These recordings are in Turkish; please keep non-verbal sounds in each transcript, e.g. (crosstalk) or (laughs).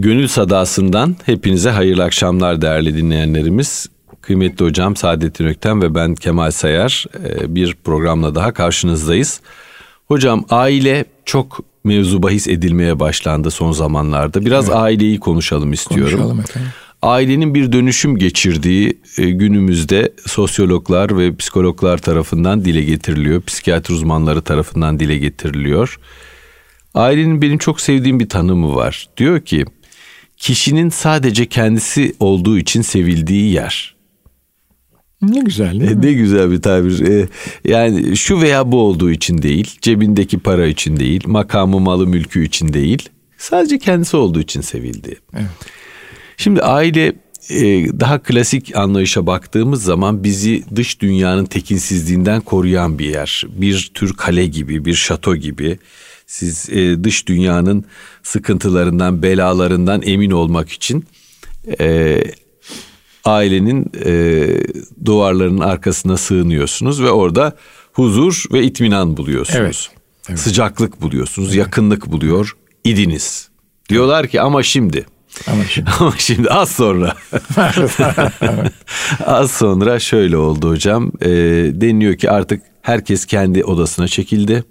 Gönül Sadası'ndan hepinize hayırlı akşamlar değerli dinleyenlerimiz. Kıymetli hocam Saadettin Ökten ve ben Kemal Sayar e, bir programla daha karşınızdayız. Hocam aile çok mevzu bahis edilmeye başlandı son zamanlarda. Biraz evet. aileyi konuşalım istiyorum. Konuşalım efendim. Ailenin bir dönüşüm geçirdiği e, günümüzde sosyologlar ve psikologlar tarafından dile getiriliyor. Psikiyatri uzmanları tarafından dile getiriliyor. Ailenin benim çok sevdiğim bir tanımı var. Diyor ki kişinin sadece kendisi olduğu için sevildiği yer. Ne güzel değil mi? Ne güzel bir tabir. E, yani şu veya bu olduğu için değil, cebindeki para için değil, makamı malı mülkü için değil. Sadece kendisi olduğu için sevildi. Evet. Şimdi aile e, daha klasik anlayışa baktığımız zaman bizi dış dünyanın tekinsizliğinden koruyan bir yer. Bir tür kale gibi, bir şato gibi. Siz e, dış dünyanın sıkıntılarından, belalarından emin olmak için e, ailenin e, duvarlarının arkasına sığınıyorsunuz ve orada huzur ve itminan buluyorsunuz. Evet, evet. Sıcaklık buluyorsunuz, evet. yakınlık buluyor idiniz. Diyorlar ki ama şimdi ama şimdi, (laughs) ama şimdi az sonra (laughs) az sonra şöyle oldu hocam. E, deniyor ki artık herkes kendi odasına çekildi.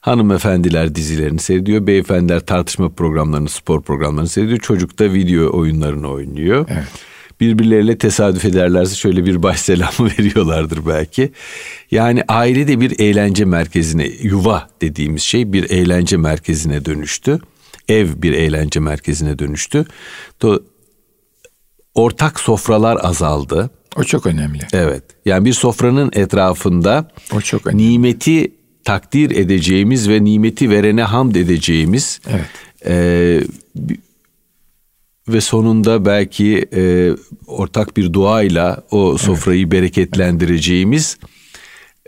Hanımefendiler dizilerini seyrediyor. Beyefendiler tartışma programlarını, spor programlarını seyrediyor. Çocuk da video oyunlarını oynuyor. Evet. Birbirleriyle tesadüf ederlerse şöyle bir baş selamı (laughs) veriyorlardır belki. Yani aile de bir eğlence merkezine, yuva dediğimiz şey bir eğlence merkezine dönüştü. Ev bir eğlence merkezine dönüştü. Ortak sofralar azaldı. O çok önemli. Evet. Yani bir sofranın etrafında o çok önemli. nimeti takdir edeceğimiz ve nimeti verene hamd edeceğimiz evet. e, ve sonunda belki e, ortak bir duayla o sofrayı evet. bereketlendireceğimiz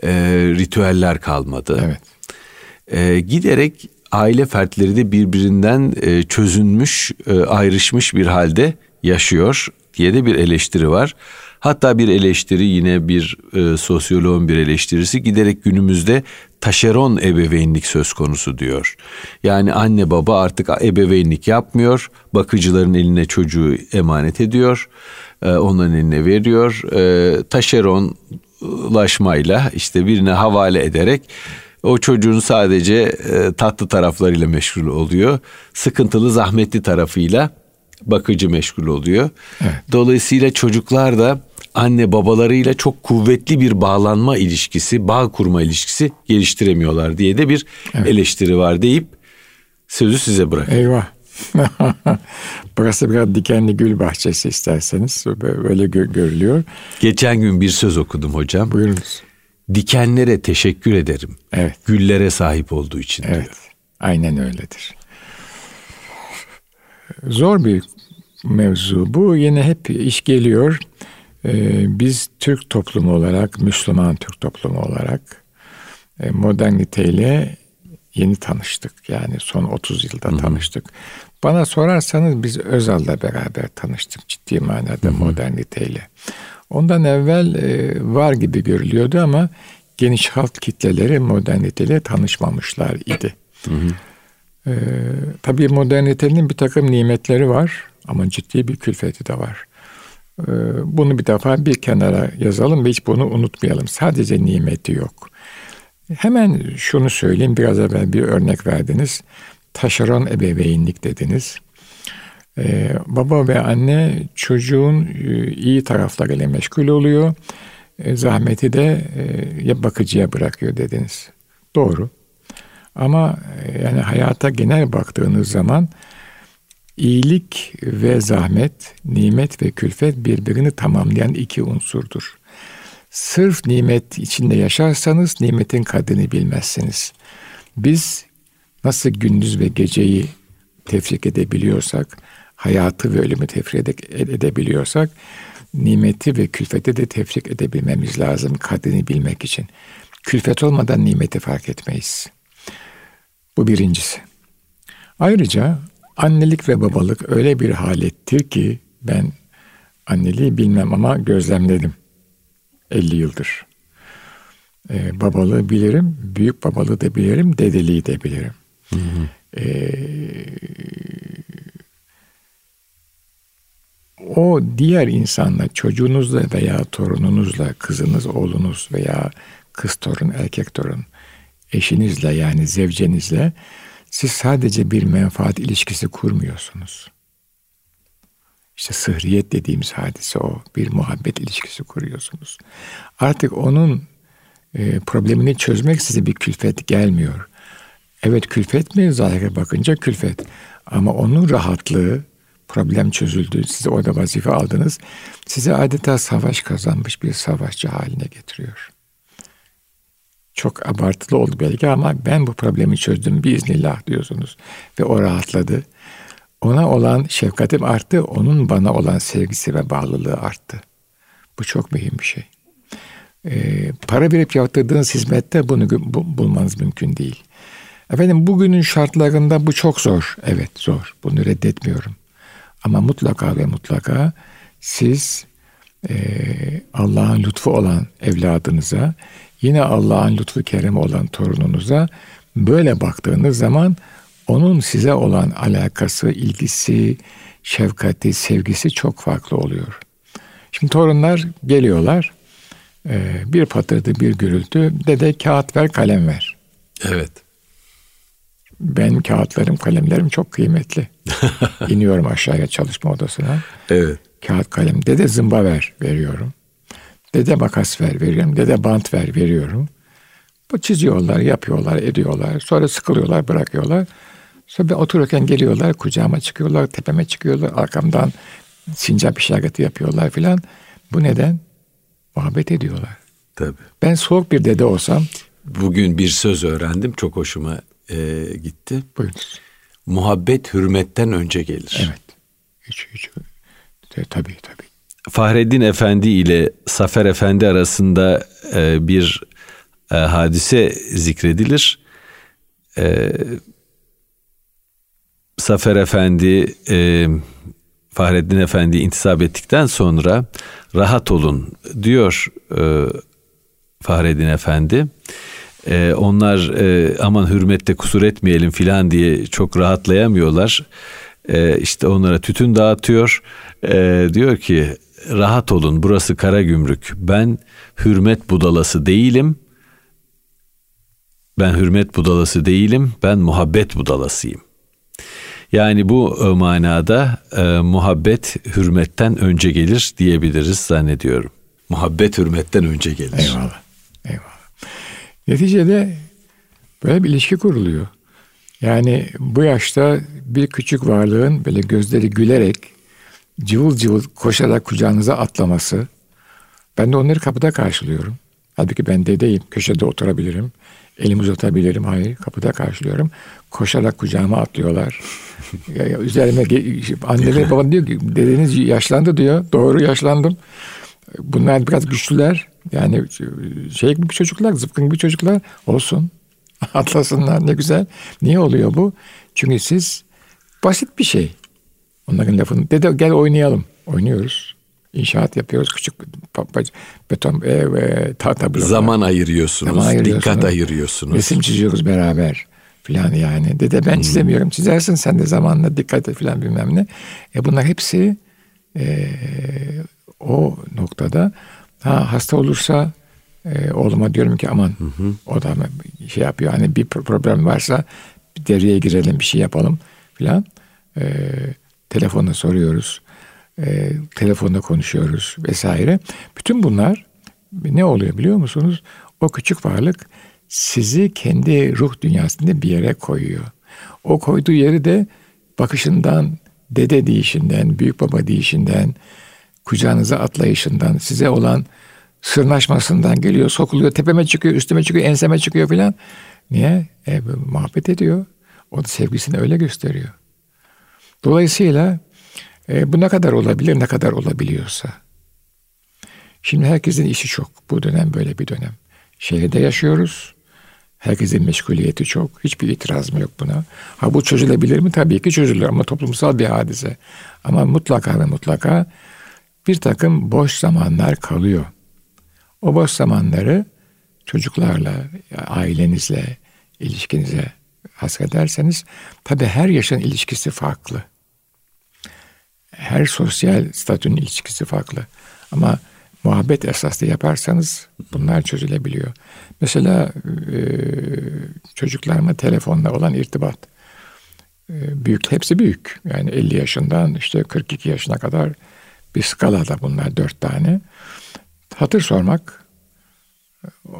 e, ritüeller kalmadı. Evet. E, giderek aile fertleri de birbirinden e, çözünmüş, e, ayrışmış bir halde yaşıyor diye de bir eleştiri var. Hatta bir eleştiri yine bir e, sosyoloğun bir eleştirisi giderek günümüzde taşeron ebeveynlik söz konusu diyor. Yani anne baba artık ebeveynlik yapmıyor. Bakıcıların eline çocuğu emanet ediyor. E, onların eline veriyor. E, taşeronlaşmayla işte birine havale ederek o çocuğun sadece e, tatlı taraflarıyla meşgul oluyor. Sıkıntılı, zahmetli tarafıyla bakıcı meşgul oluyor. Evet. Dolayısıyla çocuklar da anne babalarıyla çok kuvvetli bir bağlanma ilişkisi, bağ kurma ilişkisi geliştiremiyorlar diye de bir evet. eleştiri var deyip sözü size bırak. Eyvah. (laughs) Burası biraz dikenli gül bahçesi isterseniz böyle gö- görülüyor. Geçen gün bir söz okudum hocam. Buyurunuz. Dikenlere teşekkür ederim. Evet. Güllere sahip olduğu için evet. diyor. Aynen öyledir. Zor bir mevzu. Bu yine hep iş geliyor. Ee, biz Türk toplumu olarak, Müslüman Türk toplumu olarak e, moderniteyle yeni tanıştık. Yani son 30 yılda Hı-hı. tanıştık. Bana sorarsanız biz Özal'la beraber tanıştık ciddi manada Hı-hı. moderniteyle. Ondan evvel e, var gibi görülüyordu ama geniş halk kitleleri moderniteyle tanışmamışlar idi. Hı hı. Ee, tabii modernitenin bir takım nimetleri var ama ciddi bir külfeti de var. Ee, bunu bir defa bir kenara yazalım ve hiç bunu unutmayalım. Sadece nimeti yok. Hemen şunu söyleyeyim, biraz evvel bir örnek verdiniz. Taşeron ebeveynlik dediniz. Ee, baba ve anne çocuğun e, iyi taraflarıyla meşgul oluyor. E, zahmeti de e, ya bakıcıya bırakıyor dediniz. Doğru. Ama e, yani hayata genel baktığınız zaman iyilik ve zahmet, nimet ve külfet birbirini tamamlayan iki unsurdur. Sırf nimet içinde yaşarsanız nimetin kadrini bilmezsiniz. Biz nasıl gündüz ve geceyi tefrik edebiliyorsak, hayatı ve ölümü tefrik edebiliyorsak, nimeti ve külfeti de tefrik edebilmemiz lazım kadrini bilmek için. Külfet olmadan nimeti fark etmeyiz. Bu birincisi. Ayrıca annelik ve babalık öyle bir halettir ki ben anneliği bilmem ama gözlemledim 50 yıldır. Ee, babalığı bilirim, büyük babalığı da bilirim, dedeliği de bilirim. Hı hı. Ee, o diğer insanla, çocuğunuzla veya torununuzla, kızınız, oğlunuz veya kız torun, erkek torun, eşinizle yani zevcenizle siz sadece bir menfaat ilişkisi kurmuyorsunuz. İşte sıhriyet dediğimiz hadise o. Bir muhabbet ilişkisi kuruyorsunuz. Artık onun e, problemini çözmek size bir külfet gelmiyor. Evet külfet mi? Zahire bakınca külfet. Ama onun rahatlığı, problem çözüldü, size orada vazife aldınız. Size adeta savaş kazanmış bir savaşçı haline getiriyor. Çok abartılı oldu belki ama ben bu problemi çözdüm biiznillah diyorsunuz. Ve o rahatladı. Ona olan şefkatim arttı, onun bana olan sevgisi ve bağlılığı arttı. Bu çok mühim bir şey. Ee, para verip yaptırdığınız hizmette bunu bu, bulmanız mümkün değil. Efendim bugünün şartlarında bu çok zor. Evet zor. Bunu reddetmiyorum. Ama mutlaka ve mutlaka siz e, Allah'ın lütfu olan evladınıza, yine Allah'ın lütfu keremi olan torununuza böyle baktığınız zaman onun size olan alakası, ilgisi, şefkati, sevgisi çok farklı oluyor. Şimdi torunlar geliyorlar. E, bir patırdı, bir gürültü. Dede kağıt ver, kalem ver. Evet. Benim kağıtlarım, kalemlerim çok kıymetli. (laughs) İniyorum aşağıya çalışma odasına. Evet. Kağıt kalem. Dede zımba ver, veriyorum. Dede makas ver, veriyorum. Dede bant ver, veriyorum. Bu çiziyorlar, yapıyorlar, ediyorlar. Sonra sıkılıyorlar, bırakıyorlar. Sonra ben otururken geliyorlar, kucağıma çıkıyorlar, tepeme çıkıyorlar, arkamdan sincap işareti yapıyorlar filan. Bu neden? Muhabbet ediyorlar. Tabii. Ben soğuk bir dede olsam... Bugün bir söz öğrendim, çok hoşuma e, gitti. Buyurunuz. Muhabbet hürmetten önce gelir. Evet. Hiç, hiç. De, tabii tabii. Fahreddin Efendi ile Safer Efendi arasında e, bir e, hadise zikredilir. E, Safer Efendi e, Fahreddin Efendi intisap ettikten sonra rahat olun diyor e, Fahreddin Efendi. E, onlar e, aman hürmette kusur etmeyelim filan diye çok rahatlayamıyorlar. E, işte onlara tütün dağıtıyor. E, diyor ki rahat olun burası kara gümrük. Ben hürmet budalası değilim. Ben hürmet budalası değilim. Ben muhabbet budalasıyım. Yani bu e, manada e, muhabbet hürmetten önce gelir diyebiliriz zannediyorum. Muhabbet hürmetten önce gelir. Eyvallah. Eyvallah. Neticede böyle bir ilişki kuruluyor. Yani bu yaşta bir küçük varlığın böyle gözleri gülerek cıvıl cıvıl koşarak kucağınıza atlaması. Ben de onları kapıda karşılıyorum. Halbuki ben dedeyim, köşede oturabilirim. Elimi uzatabilirim. Hayır, kapıda karşılıyorum. Koşarak kucağıma atlıyorlar. (laughs) ya, ya, üzerime anneler babam diyor ki dedeniz yaşlandı diyor. Doğru yaşlandım. Bunlar biraz güçlüler. Yani şey gibi çocuklar, zıpkın gibi çocuklar olsun. (laughs) Atlasınlar ne güzel. Niye oluyor bu? Çünkü siz basit bir şey. Onların lafını. Dede gel oynayalım. Oynuyoruz. İnşaat yapıyoruz. Küçük beton ev, e, tahta bloklar. Zaman ayırıyorsunuz. Zaman ayırıyorsunuz. Dikkat ayırıyorsunuz. Resim çiziyoruz beraber filan yani. Dede ben hmm. çizemiyorum. Çizersin sen de zamanla dikkat et filan bilmem ne. E bunlar hepsi e, o noktada ha, hasta olursa e, oğluma diyorum ki aman hı hı. o da şey yapıyor hani bir problem varsa devreye girelim bir şey yapalım filan. E, telefonla soruyoruz. E, telefonda konuşuyoruz vesaire. Bütün bunlar ne oluyor biliyor musunuz? O küçük varlık sizi kendi ruh dünyasında bir yere koyuyor. O koyduğu yeri de bakışından, dede deyişinden, büyük baba deyişinden, kucağınıza atlayışından, size olan sırnaşmasından geliyor, sokuluyor, tepeme çıkıyor, üstüme çıkıyor, enseme çıkıyor filan. Niye? E, muhabbet ediyor. O da sevgisini öyle gösteriyor. Dolayısıyla e, bu ne kadar olabilir, ne kadar olabiliyorsa. Şimdi herkesin işi çok. Bu dönem böyle bir dönem. Şehirde yaşıyoruz. Herkesin meşguliyeti çok. Hiçbir itirazım yok buna. Ha bu çözülebilir mi? Tabii ki çözülür ama toplumsal bir hadise. Ama mutlaka ve mutlaka bir takım boş zamanlar kalıyor. O boş zamanları çocuklarla, ailenizle, ilişkinize hasrederseniz tabi her yaşın ilişkisi farklı. her sosyal statünün ilişkisi farklı. Ama muhabbet esaslı yaparsanız bunlar çözülebiliyor. Mesela e, çocuklarıma telefonla olan irtibat. E, büyük, hepsi büyük. Yani 50 yaşından işte 42 yaşına kadar bir skalada bunlar dört tane. Hatır sormak, e,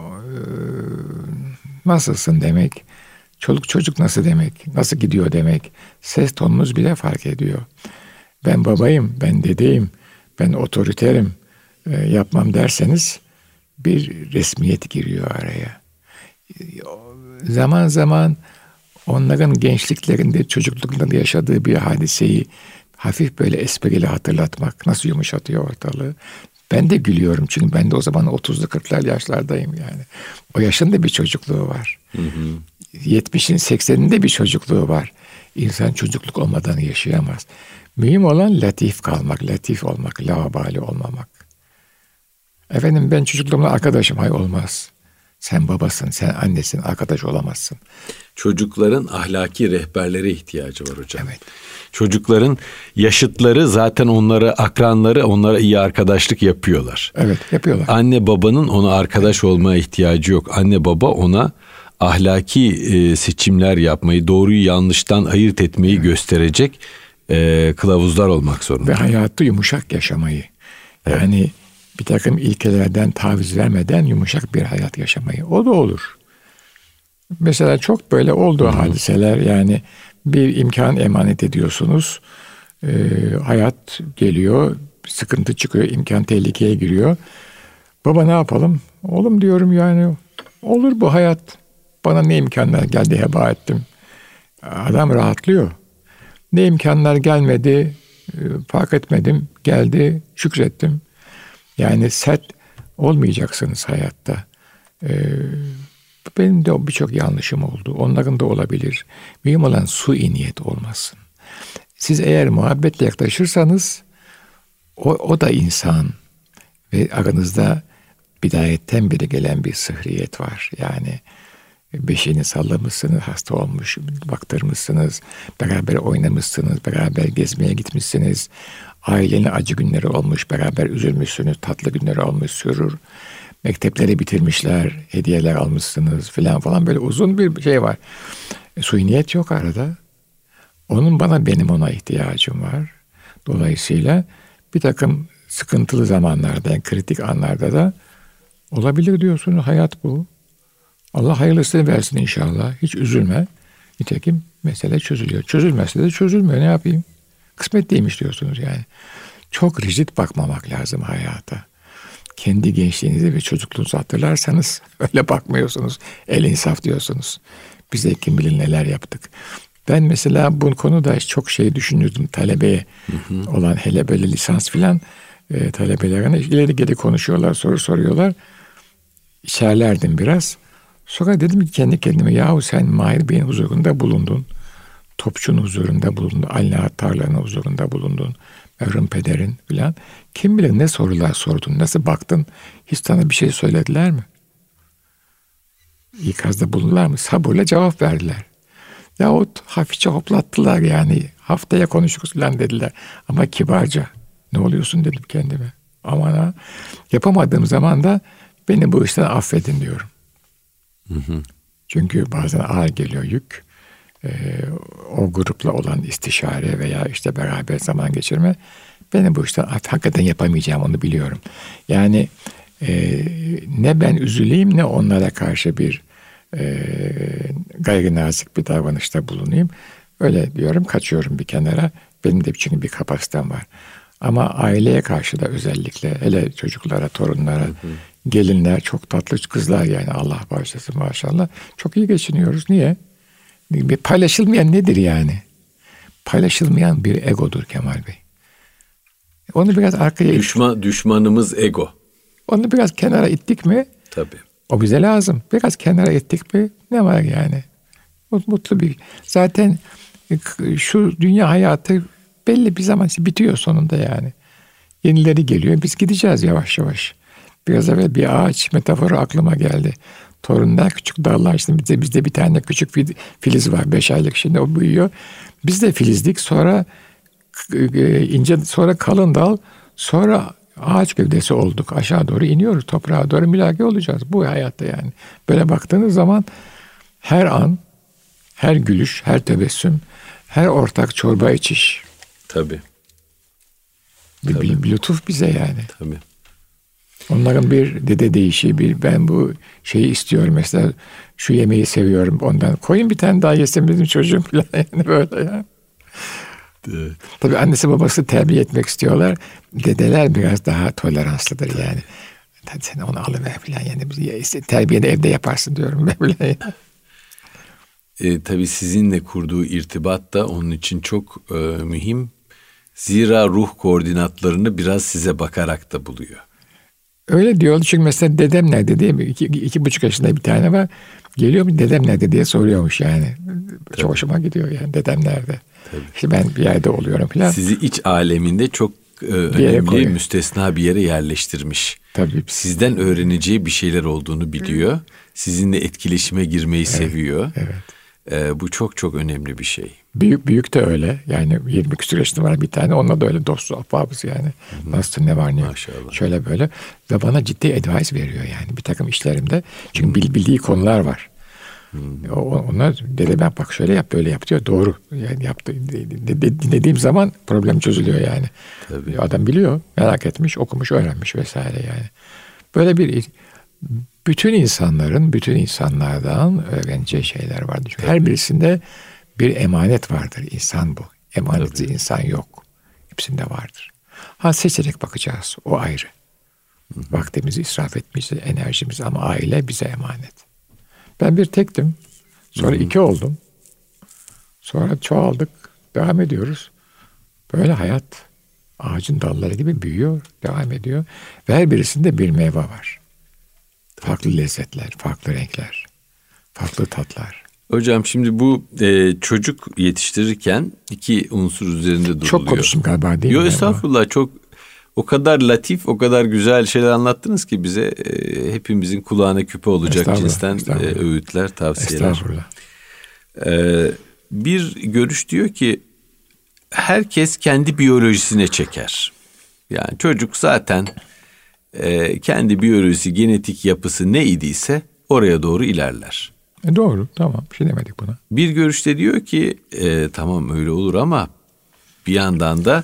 nasılsın demek, çoluk çocuk nasıl demek, nasıl gidiyor demek, ses tonunuz bile fark ediyor. Ben babayım, ben dedeyim, ben otoriterim, e, yapmam derseniz bir resmiyet giriyor araya. Zaman zaman onların gençliklerinde, çocukluklarında yaşadığı bir hadiseyi hafif böyle espriyle hatırlatmak nasıl yumuşatıyor ortalığı. Ben de gülüyorum çünkü ben de o zaman 30'lu 40'lar yaşlardayım yani. O yaşın da bir çocukluğu var. Hı hı. 70'in 80'inde bir çocukluğu var. İnsan çocukluk olmadan yaşayamaz. Mühim olan latif kalmak, latif olmak, lavabali olmamak. Efendim ben çocukluğumda arkadaşım. Hay olmaz. Sen babasın, sen annesin, arkadaş olamazsın. Çocukların ahlaki rehberlere ihtiyacı var hocam. Evet. Çocukların yaşıtları zaten onlara akranları onlara iyi arkadaşlık yapıyorlar. Evet yapıyorlar. Anne babanın ona arkadaş olmaya ihtiyacı yok. Anne baba ona ahlaki e, seçimler yapmayı, doğruyu yanlıştan ayırt etmeyi evet. gösterecek e, kılavuzlar olmak zorunda. Ve hayatı yumuşak yaşamayı. Yani evet bir takım ilkelerden taviz vermeden yumuşak bir hayat yaşamayı. O da olur. Mesela çok böyle olduğu Hı-hı. hadiseler yani bir imkan emanet ediyorsunuz. Ee, hayat geliyor, sıkıntı çıkıyor, imkan tehlikeye giriyor. Baba ne yapalım? Oğlum diyorum yani olur bu hayat. Bana ne imkanlar geldi heba ettim. Adam rahatlıyor. Ne imkanlar gelmedi, e, fark etmedim, geldi, şükrettim. Yani sert olmayacaksınız hayatta. Ee, benim de birçok yanlışım oldu. Onların da olabilir. Mühim olan su niyet olmasın. Siz eğer muhabbetle yaklaşırsanız o, o da insan ve aranızda bidayetten beri gelen bir sıhriyet var. Yani beşiğini sallamışsınız, hasta olmuş, baktırmışsınız, beraber oynamışsınız, beraber gezmeye gitmişsiniz. Ailenin acı günleri olmuş, beraber üzülmüşsünüz, tatlı günleri olmuş, sürür. Mektepleri bitirmişler, hediyeler almışsınız filan falan böyle uzun bir şey var. E, suiniyet yok arada. Onun bana benim ona ihtiyacım var. Dolayısıyla bir takım sıkıntılı zamanlarda, yani kritik anlarda da olabilir diyorsunuz. Hayat bu. Allah hayırlısını versin inşallah. Hiç üzülme. Nitekim mesele çözülüyor. Çözülmezse de çözülmüyor. Ne yapayım? Kısmet değilmiş diyorsunuz yani. Çok rigid bakmamak lazım hayata. Kendi gençliğinizi ve çocukluğunuzu hatırlarsanız (laughs) öyle bakmıyorsunuz. El insaf diyorsunuz. Bize kim bilir neler yaptık. Ben mesela bu konuda çok şey düşünürdüm talebeye hı hı. olan hele böyle lisans filan e, talebelerine ileri geri konuşuyorlar, soru soruyorlar. İçerlerdim biraz. Sonra dedim ki kendi kendime yahu sen Mahir Bey'in huzurunda bulundun. Topçu'nun huzurunda bulundun. Ali Tarla'nın huzurunda bulundun. Mevrum Peder'in filan. Kim bilir ne sorular sordun, nasıl baktın, hiç sana bir şey söylediler mi? İkazda bulundular mı? Sabırla cevap verdiler. Yahut hafifçe hoplattılar yani. Haftaya konuşuruz falan dediler. Ama kibarca. Ne oluyorsun dedim kendime. Aman ha. Yapamadığım zaman da beni bu işten affedin diyorum. Çünkü bazen ağır geliyor yük. Ee, o grupla olan istişare veya işte beraber zaman geçirme beni bu işten hakikaten yapamayacağım onu biliyorum. Yani e, ne ben üzüleyim ne onlara karşı bir e, gayri nazik bir davranışta bulunayım. Öyle diyorum kaçıyorum bir kenara. Benim de çünkü bir kapasitem var. Ama aileye karşı da özellikle hele çocuklara, torunlara, hı hı. gelinler çok tatlı kızlar yani Allah bağışlasın maşallah. Çok iyi geçiniyoruz. Niye? Bir paylaşılmayan nedir yani? Paylaşılmayan bir egodur Kemal Bey. Onu biraz arkaya Düşman, ittik. Düşmanımız ego. Onu biraz kenara ittik mi? Tabii. O bize lazım. Biraz kenara ittik mi ne var yani? Mutlu bir. Zaten şu dünya hayatı belli bir zaman bitiyor sonunda yani. Yenileri geliyor. Biz gideceğiz yavaş yavaş. Biraz evvel bir ağaç metaforu aklıma geldi. Torunlar küçük dallar. Şimdi bizde, bizde bir tane küçük filiz var. Beş aylık şimdi o büyüyor. Biz de filizdik. Sonra e, ince sonra kalın dal sonra ağaç gövdesi olduk. Aşağı doğru iniyoruz. Toprağa doğru mülaki olacağız. Bu hayatta yani. Böyle baktığınız zaman her an, her gülüş, her tebessüm, her ortak çorba içiş. Tabii. Bir, Tabii. bir, lütuf bize yani. Tabii. Onların bir dede değişi, bir ben bu şeyi istiyorum mesela şu yemeği seviyorum ondan. Koyun bir tane daha yesem bizim çocuğum (laughs) falan yani böyle ya. Evet. Tabii annesi babası terbiye etmek istiyorlar. Dedeler biraz daha toleranslıdır yani. Hadi sen onu alıver falan yani. Terbiyeni evde yaparsın diyorum ben bile. E, tabii sizinle kurduğu irtibat da onun için çok e, mühim. Zira ruh koordinatlarını biraz size bakarak da buluyor. Öyle diyordu çünkü mesela dedem nerede diye iki, iki buçuk yaşında bir tane var. Geliyor mu dedem nerede diye soruyormuş yani. Tabii. Çok hoşuma gidiyor yani dedem nerede. Tabii. İşte ben bir yerde oluyorum falan. Sizi iç aleminde çok e, önemli müstesna bir yere yerleştirmiş. Tabii. Sizden öğreneceği bir şeyler olduğunu biliyor. Sizinle etkileşime girmeyi evet. seviyor. Evet. E, bu çok çok önemli bir şey. Büyük büyük de öyle. Yani 20 küsur yaşında var bir tane. Onunla da öyle dostu ahbabız yani. Hı-hı. Nasıl ne var ne Maşallah. Şöyle böyle. Ve bana ciddi advice veriyor yani bir takım işlerimde. Çünkü Hı-hı. bildiği konular var. Hmm. Onlar dede ben bak şöyle yap böyle yap diyor. Doğru. Yani yaptı. Dinlediğim zaman problem çözülüyor yani. Tabii. Adam biliyor. Merak etmiş, okumuş, öğrenmiş vesaire yani. Böyle bir bütün insanların, bütün insanlardan öğreneceği şeyler vardır. Çünkü her birisinde bir emanet vardır. İnsan bu. Emanetli insan yok. Hepsinde vardır. Ha seçerek bakacağız. O ayrı. Hı. Vaktimizi israf etmeyeceğiz, enerjimizi ama aile bize emanet. Ben bir tektim. Sonra Hı-hı. iki oldum. Sonra çoğaldık. Devam ediyoruz. Böyle hayat ağacın dalları gibi büyüyor, devam ediyor. Ve her birisinde bir meyve var. Farklı lezzetler, farklı renkler, farklı tatlar. Hocam şimdi bu e, çocuk yetiştirirken iki unsur üzerinde duruluyor. Çok konuştum galiba değil Yo, mi? Yok estağfurullah çok o kadar latif, o kadar güzel şeyler anlattınız ki bize e, hepimizin kulağına küpe olacak cinsten e, öğütler, tavsiyeler. Estağfurullah. E, bir görüş diyor ki herkes kendi biyolojisine çeker. Yani çocuk zaten e, kendi biyolojisi, genetik yapısı ne idiyse oraya doğru ilerler. E doğru, tamam. Bir şey demedik buna. Bir görüşte diyor ki e, tamam öyle olur ama bir yandan da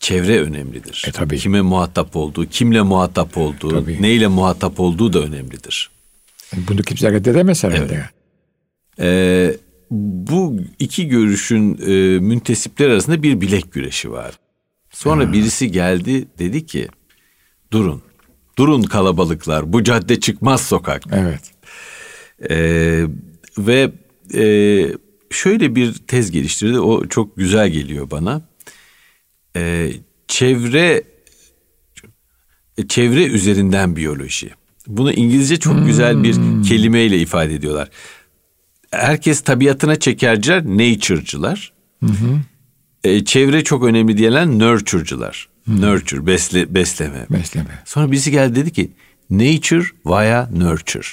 çevre önemlidir. E, tabii. Kime muhatap olduğu, kimle muhatap olduğu, tabii. neyle muhatap olduğu da önemlidir. Bunu kimse reddedemez herhalde. Evet. Ee, bu iki görüşün e, müntesipler arasında bir bilek güreşi var. Sonra ha. birisi geldi dedi ki durun, durun kalabalıklar bu cadde çıkmaz sokak. Evet. Ee, ve e, şöyle bir tez geliştirdi o çok güzel geliyor bana e, çevre çevre üzerinden biyoloji. Bunu İngilizce çok hmm. güzel bir kelimeyle ifade ediyorlar. Herkes tabiatına çekerciler, nature'cılar. Hı E, çevre çok önemli diyenler nurture'cılar. Nurture, besle, besleme. Besleme. Sonra birisi geldi dedi ki nature via nurture.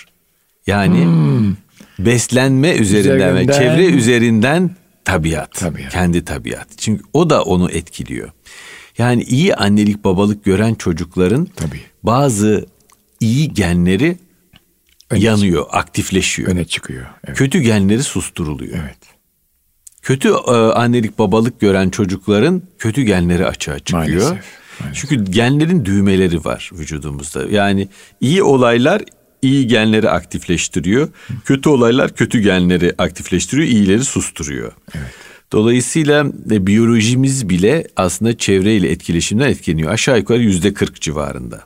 Yani hmm. beslenme üzerinden, üzerinden ve çevre üzerinden tabiat, tabiat. Kendi tabiat. Çünkü o da onu etkiliyor. Yani iyi annelik babalık gören çocukların Tabii. bazı iyi genleri öne yanıyor, aktifleşiyor. Öne çıkıyor. Evet. Kötü genleri susturuluyor. Evet. Kötü e, annelik babalık gören çocukların kötü genleri açığa çıkıyor. Maalesef. Maalesef. Çünkü genlerin düğmeleri var vücudumuzda. Yani iyi olaylar iyi genleri aktifleştiriyor. Kötü olaylar kötü genleri aktifleştiriyor, iyileri susturuyor. Evet. Dolayısıyla e, biyolojimiz bile aslında çevreyle etkileşimden etkileniyor. Aşağı yukarı yüzde kırk civarında.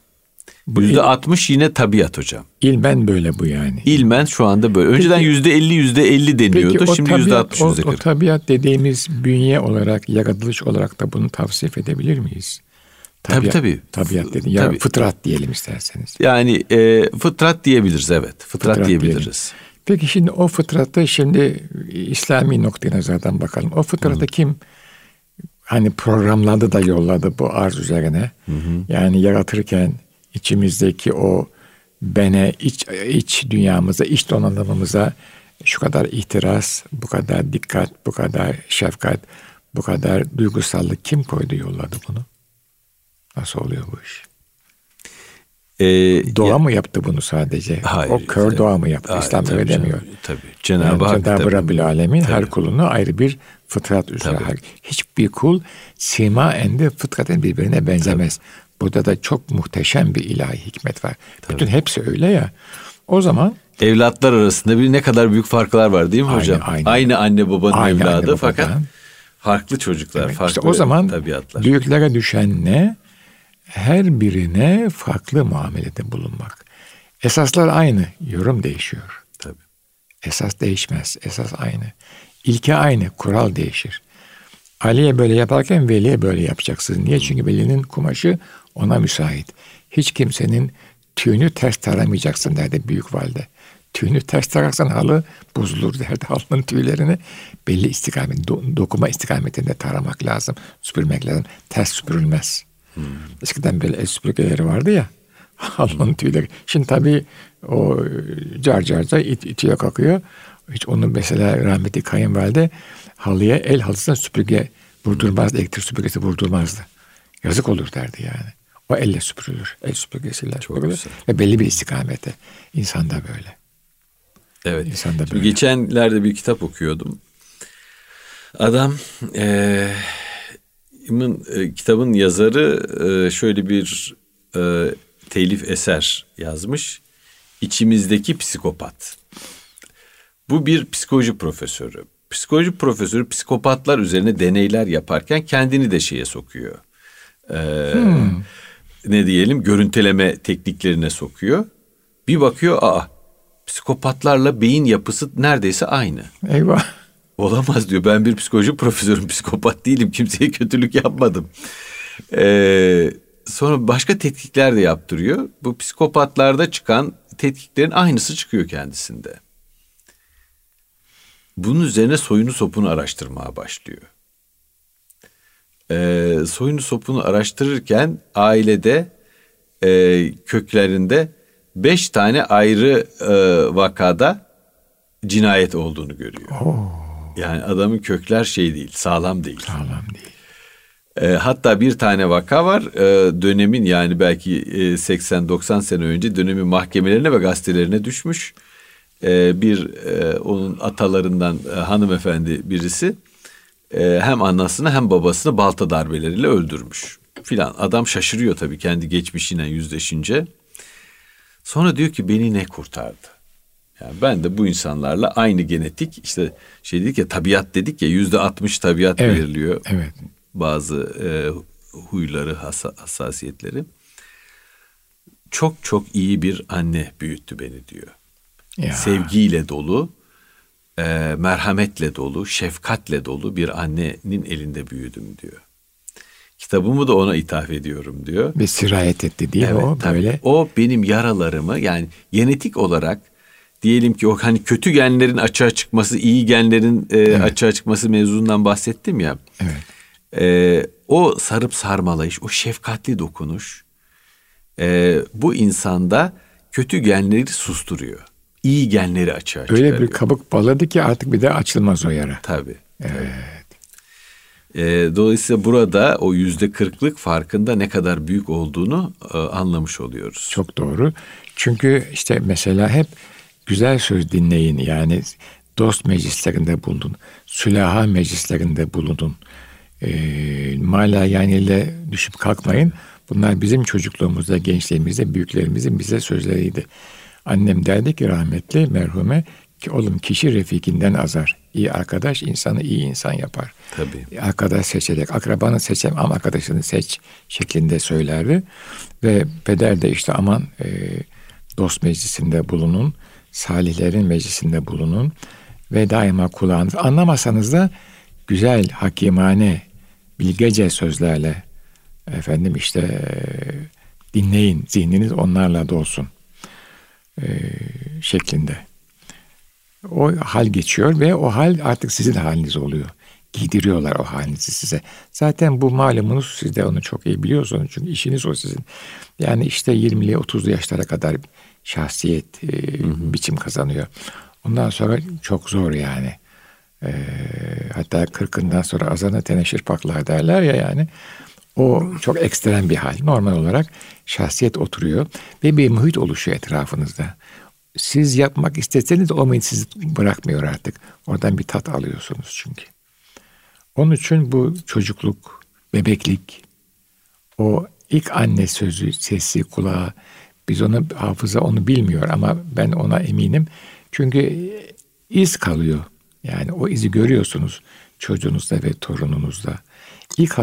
Yüzde altmış yine tabiat hocam. İlmen böyle bu yani. İlmen şu anda böyle. Önceden yüzde elli yüzde elli deniyordu. Peki, Şimdi yüzde altmış yüzde kırk. O tabiat dediğimiz bünye olarak, yaratılış olarak da bunu tavsiye edebilir miyiz? Tabiat, tabii tabii. Tabiat dedin. Ya tabii. fıtrat diyelim isterseniz. Yani e, fıtrat diyebiliriz evet. Fıtrat, fıtrat diyebiliriz. Diyelim. Peki şimdi o fıtratta şimdi İslami noktaya nazardan bakalım. O fıtratta kim hani programladı da yolladı bu arz üzerine. Hı hı. Yani yaratırken içimizdeki o bene, iç, iç dünyamıza, iç donanımımıza şu kadar ihtiras, bu kadar dikkat, bu kadar şefkat, Bu kadar duygusallık kim koydu yolladı bunu? Nasıl oluyor bu iş? Ee, doğa ya, mı yaptı bunu sadece? Hayır, o kör tabii, doğa mı yaptı? Hayır, İslam öyle demiyor. Tabii. Cenab-ı yani, Hak. Cenab-ı Rabbil Alemin tabii. her kulunu ayrı bir fıtrat üzere. Tabii. Hiçbir kul sima endi fıtraten birbirine benzemez. Tabii. Burada da çok muhteşem bir ilahi hikmet var. Tabii. Bütün hepsi öyle ya. O zaman evlatlar arasında bir ne kadar büyük farklar var değil mi aynı, hocam? Aynı, aynı anne babanın aynı evladı anne fakat farklı çocuklar, evet, farklı işte o zaman tabiatlar. Büyüklere düşen ne? Her birine farklı muamelede bulunmak. Esaslar aynı, yorum değişiyor. Tabii. Esas değişmez, esas aynı. İlke aynı, kural değişir. Ali'ye böyle yaparken Veli'ye böyle yapacaksın. Niye? Çünkü Veli'nin kumaşı ona müsait. Hiç kimsenin tüyünü ters taramayacaksın derdi büyük valide. Tüyünü ters tararsan halı bozulur derdi. (laughs) Halının tüylerini belli istikamet, do, dokuma istikametinde taramak lazım. Süpürmek lazım. Ters süpürülmez. Hmm. Eskiden böyle el süpürgeleri vardı ya. (laughs) Halının tüyleri. Şimdi tabii o car carca it, itiyor kakıyor. Hiç onu mesela rahmetli kayınvalide halıya el halısına süpürge vurdurmazdı. Elektrik süpürgesi vurdurmazdı. Yazık olur derdi yani. O elle süpürülür. El süpürgesiyle Çok süpürülür. Güzel. Ve belli bir istikamete. İnsan da böyle. Evet. İnsan da böyle. Geçenlerde bir kitap okuyordum. Adam e, e, kitabın yazarı e, şöyle bir e, telif eser yazmış. İçimizdeki psikopat. Bu bir psikoloji profesörü. Psikoloji profesörü psikopatlar üzerine deneyler yaparken kendini de şeye sokuyor. Ee, hmm. Ne diyelim görüntüleme tekniklerine sokuyor. Bir bakıyor aa psikopatlarla beyin yapısı neredeyse aynı. Eyvah. Olamaz diyor ben bir psikoloji profesörüm psikopat değilim kimseye kötülük yapmadım. Ee, sonra başka tetkikler de yaptırıyor. Bu psikopatlarda çıkan tetkiklerin aynısı çıkıyor kendisinde. Bunun üzerine soyunu sopunu araştırmaya başlıyor. Ee, soyunu sopunu araştırırken ailede e, köklerinde beş tane ayrı e, vakada cinayet olduğunu görüyor. Oo. Yani adamın kökler şey değil, sağlam değil. Sağlam değil. E, hatta bir tane vaka var e, dönemin yani belki e, 80-90 sene önce dönemin mahkemelerine ve gazetelerine düşmüş e, bir e, onun atalarından e, hanımefendi birisi e, hem anasını hem babasını balta darbeleriyle öldürmüş filan. Adam şaşırıyor tabii kendi geçmişine yüzleşince. Sonra diyor ki beni ne kurtardı? Yani ben de bu insanlarla aynı genetik işte şey dedik ya tabiat dedik ya yüzde altmış tabiat evet, belirliyor. Evet. Bazı e, huyları hassasiyetleri. Çok çok iyi bir anne büyüttü beni diyor. Ya. sevgiyle dolu, e, merhametle dolu, şefkatle dolu bir annenin elinde büyüdüm diyor. Kitabımı da ona ithaf ediyorum diyor. Ve sirayet etti değil evet, o tabii. böyle. O benim yaralarımı yani genetik olarak diyelim ki o hani kötü genlerin açığa çıkması, iyi genlerin e, evet. açığa çıkması mevzundan bahsettim ya. Evet. E, o sarıp sarmalayış, o şefkatli dokunuş e, bu insanda kötü genleri susturuyor iyi genleri açığa Öyle çıkarıyor. bir kabuk baladı ki artık bir de açılmaz o yara. Tabii. Evet. E, dolayısıyla burada o yüzde kırklık farkında ne kadar büyük olduğunu e, anlamış oluyoruz. Çok doğru. Çünkü işte mesela hep güzel söz dinleyin yani dost meclislerinde bulundun, sülaha meclislerinde bulundun. E, mala yani ile düşüp kalkmayın. Bunlar bizim çocukluğumuzda, gençliğimizde büyüklerimizin bize sözleriydi. Annem derdi ki rahmetli merhume ki oğlum kişi refikinden azar. İyi arkadaş insanı iyi insan yapar. Tabii. Arkadaş seçerek akrabanı seçem ama arkadaşını seç şeklinde söylerdi. Ve peder de işte aman e, dost meclisinde bulunun, salihlerin meclisinde bulunun ve daima kulağınız anlamasanız da güzel, hakimane, bilgece sözlerle efendim işte e, dinleyin, zihniniz onlarla dolsun e, şeklinde. O hal geçiyor ve o hal artık sizin haliniz oluyor. Giydiriyorlar o halinizi size. Zaten bu malumunuz siz de onu çok iyi biliyorsunuz. Çünkü işiniz o sizin. Yani işte 20'li 30'lu yaşlara kadar şahsiyet e, biçim kazanıyor. Ondan sonra çok zor yani. E, hatta kırkından sonra azana teneşir paklar derler ya yani. O çok ekstrem bir hal. Normal olarak şahsiyet oturuyor ve bir muhit oluşuyor etrafınızda. Siz yapmak isteseniz o muhit sizi bırakmıyor artık. Oradan bir tat alıyorsunuz çünkü. Onun için bu çocukluk, bebeklik, o ilk anne sözü, sesi, kulağı, biz onu hafıza onu bilmiyor ama ben ona eminim. Çünkü iz kalıyor. Yani o izi görüyorsunuz çocuğunuzda ve torununuzda. İlk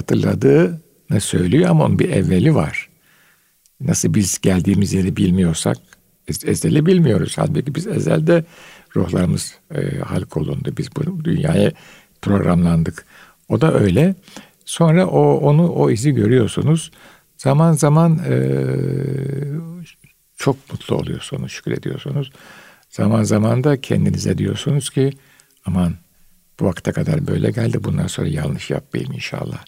hatırladığını söylüyor ama onun bir evveli var. Nasıl biz geldiğimiz yeri bilmiyorsak ezeli bilmiyoruz. Halbuki biz ezelde ruhlarımız e, halk olundu. Biz bu dünyaya programlandık. O da öyle. Sonra o onu o izi görüyorsunuz. Zaman zaman e, çok mutlu oluyorsunuz, şükrediyorsunuz. Zaman zaman da kendinize diyorsunuz ki aman bu vakte kadar böyle geldi bundan sonra yanlış yapmayayım inşallah.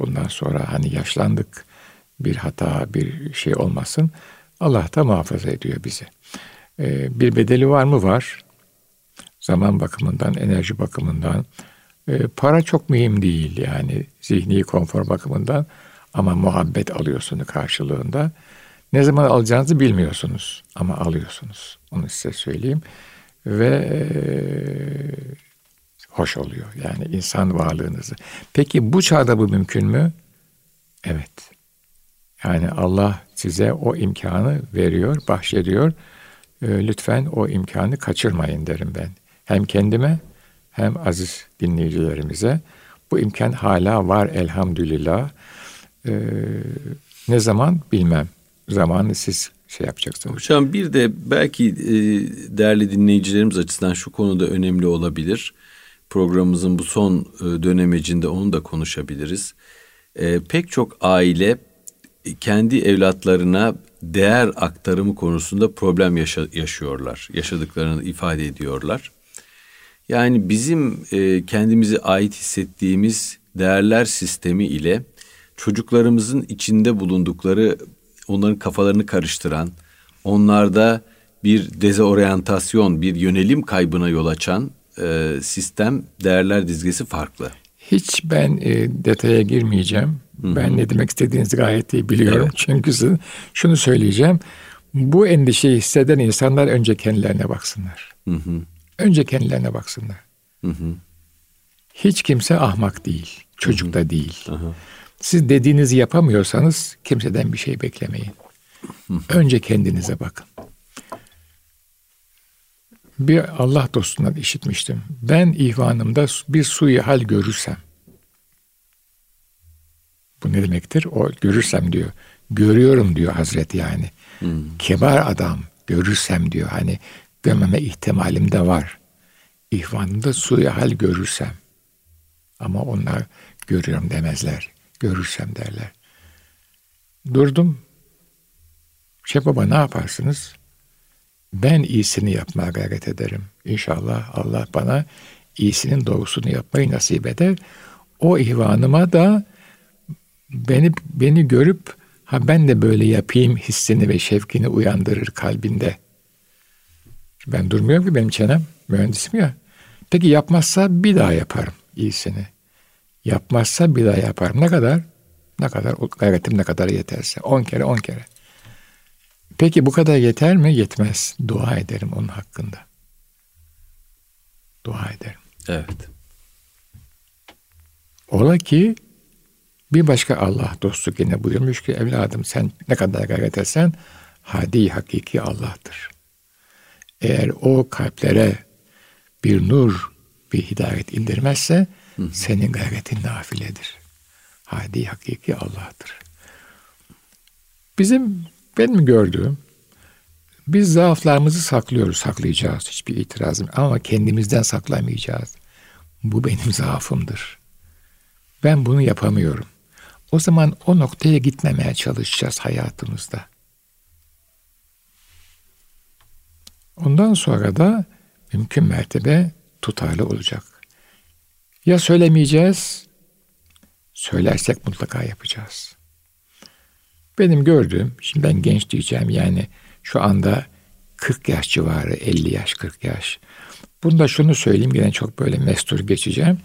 Bundan sonra hani yaşlandık bir hata bir şey olmasın. Allah da muhafaza ediyor bizi. Ee, bir bedeli var mı? Var. Zaman bakımından, enerji bakımından. Ee, para çok mühim değil yani zihni konfor bakımından. Ama muhabbet alıyorsunuz karşılığında. Ne zaman alacağınızı bilmiyorsunuz ama alıyorsunuz. Onu size söyleyeyim. Ve e, hoş oluyor yani insan varlığınızı. Peki bu çağda bu mümkün mü? Evet. Yani Allah size o imkanı veriyor, bahşediyor. E, lütfen o imkanı kaçırmayın derim ben. Hem kendime hem aziz dinleyicilerimize. Bu imkan hala var elhamdülillah. Ee, ne zaman bilmem. Zamanı siz şey yapacaksınız. Hocam bir de belki e, değerli dinleyicilerimiz açısından şu konuda önemli olabilir. Programımızın bu son e, dönemecinde onu da konuşabiliriz. E, pek çok aile kendi evlatlarına değer aktarımı konusunda problem yaşa, yaşıyorlar. Yaşadıklarını ifade ediyorlar. Yani bizim e, kendimizi ait hissettiğimiz değerler sistemi ile çocuklarımızın içinde bulundukları onların kafalarını karıştıran, onlarda bir dezoryantasyon, bir yönelim kaybına yol açan e, sistem, değerler dizgesi farklı. Hiç ben e, detaya girmeyeceğim. Hı-hı. Ben ne demek istediğinizi gayet iyi biliyorum. Evet. Çünkü şunu söyleyeceğim. Bu endişeyi hisseden insanlar önce kendilerine baksınlar. Hı-hı. Önce kendilerine baksınlar. Hı-hı. Hiç kimse ahmak değil. Çocuk Hı-hı. da değil. Hı-hı. Siz dediğinizi yapamıyorsanız kimseden bir şey beklemeyin. Önce kendinize bakın. Bir Allah dostundan işitmiştim. Ben ihvanımda bir suyu hal görürsem, bu ne demektir? O görürsem diyor. Görüyorum diyor Hazreti yani. Hmm. Kebar adam görürsem diyor. Hani görmeme ihtimalim de var. İhvanımda suyu hal görürsem. Ama onlar görüyorum demezler görürsem derler. Durdum. Şey baba ne yaparsınız? Ben iyisini yapmaya gayret ederim. İnşallah Allah bana iyisinin doğrusunu yapmayı nasip eder. O ihvanıma da beni beni görüp ha ben de böyle yapayım hissini ve şevkini uyandırır kalbinde. Ben durmuyorum ki benim çenem mühendisim ya. Peki yapmazsa bir daha yaparım iyisini. Yapmazsa bir daha yaparım. Ne kadar? Ne kadar? Gayretim ne kadar yeterse. On kere, on kere. Peki bu kadar yeter mi? Yetmez. Dua ederim onun hakkında. Dua ederim. Evet. Ola ki bir başka Allah dostu yine buyurmuş ki evladım sen ne kadar gayret etsen hadi hakiki Allah'tır. Eğer o kalplere bir nur, bir hidayet indirmezse senin gayretin nafiledir. Hadi hakiki Allah'tır. Bizim benim gördüğüm biz zaaflarımızı saklıyoruz, saklayacağız. Hiçbir itirazım ama kendimizden saklamayacağız. Bu benim zaafımdır. Ben bunu yapamıyorum. O zaman o noktaya gitmemeye çalışacağız hayatımızda. Ondan sonra da mümkün mertebe tutarlı olacak. Ya söylemeyeceğiz, söylersek mutlaka yapacağız. Benim gördüğüm, şimdi ben genç diyeceğim yani şu anda 40 yaş civarı, 50 yaş, 40 yaş. Bunda şunu söyleyeyim yine çok böyle mestur geçeceğim.